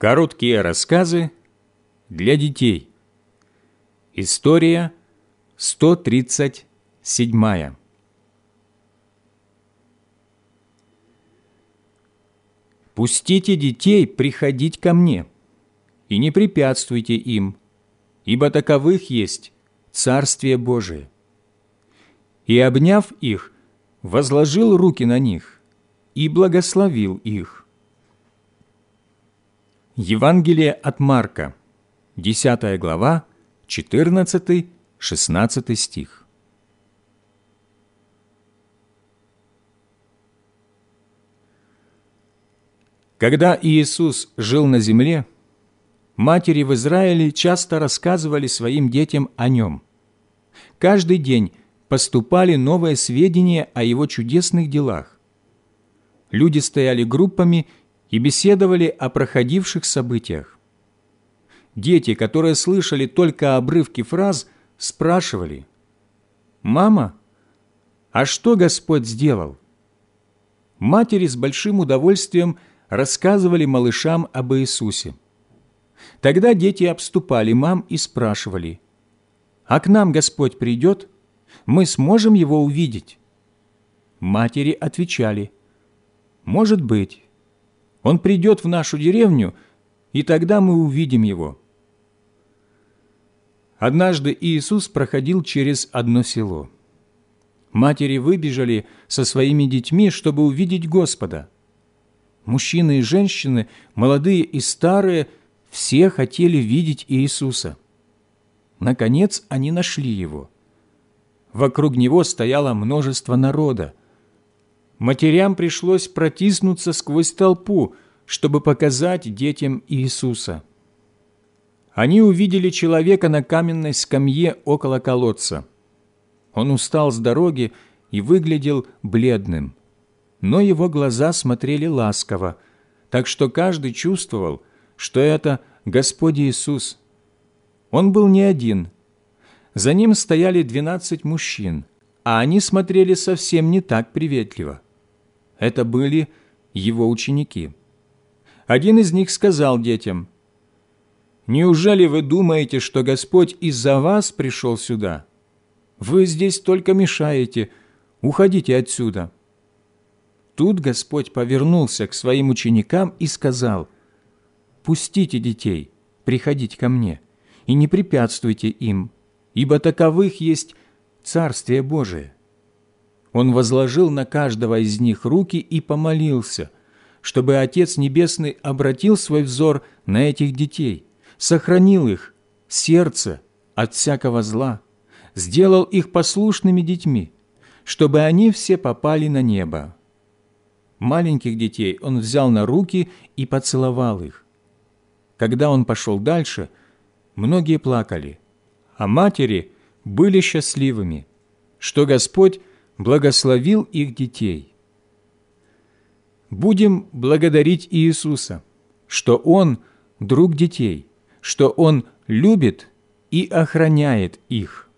Короткие рассказы для детей. История 137. «Пустите детей приходить ко мне, и не препятствуйте им, ибо таковых есть Царствие Божие». И, обняв их, возложил руки на них и благословил их. Евангелие от Марка, 10 глава, 14-16 стих. Когда Иисус жил на земле, матери в Израиле часто рассказывали своим детям о Нем. Каждый день поступали новые сведения о Его чудесных делах. Люди стояли группами и беседовали о проходивших событиях. Дети, которые слышали только обрывки фраз, спрашивали, «Мама, а что Господь сделал?» Матери с большим удовольствием рассказывали малышам об Иисусе. Тогда дети обступали мам и спрашивали, «А к нам Господь придет? Мы сможем Его увидеть?» Матери отвечали, «Может быть, он придет в нашу деревню, и тогда мы увидим его». Однажды Иисус проходил через одно село. Матери выбежали со своими детьми, чтобы увидеть Господа. Мужчины и женщины, молодые и старые, все хотели видеть Иисуса. Наконец они нашли Его. Вокруг Него стояло множество народа матерям пришлось протиснуться сквозь толпу, чтобы показать детям Иисуса. Они увидели человека на каменной скамье около колодца. Он устал с дороги и выглядел бледным, но его глаза смотрели ласково, так что каждый чувствовал, что это Господь Иисус. Он был не один. За ним стояли двенадцать мужчин, а они смотрели совсем не так приветливо. Это были его ученики. Один из них сказал детям, «Неужели вы думаете, что Господь из-за вас пришел сюда? Вы здесь только мешаете. Уходите отсюда». Тут Господь повернулся к своим ученикам и сказал, «Пустите детей, приходить ко мне, и не препятствуйте им, ибо таковых есть Царствие Божие». Он возложил на каждого из них руки и помолился, чтобы Отец Небесный обратил свой взор на этих детей, сохранил их, сердце от всякого зла, сделал их послушными детьми, чтобы они все попали на небо. Маленьких детей он взял на руки и поцеловал их. Когда он пошел дальше, многие плакали, а матери были счастливыми, что Господь благословил их детей. Будем благодарить Иисуса, что Он – друг детей, что Он любит и охраняет их.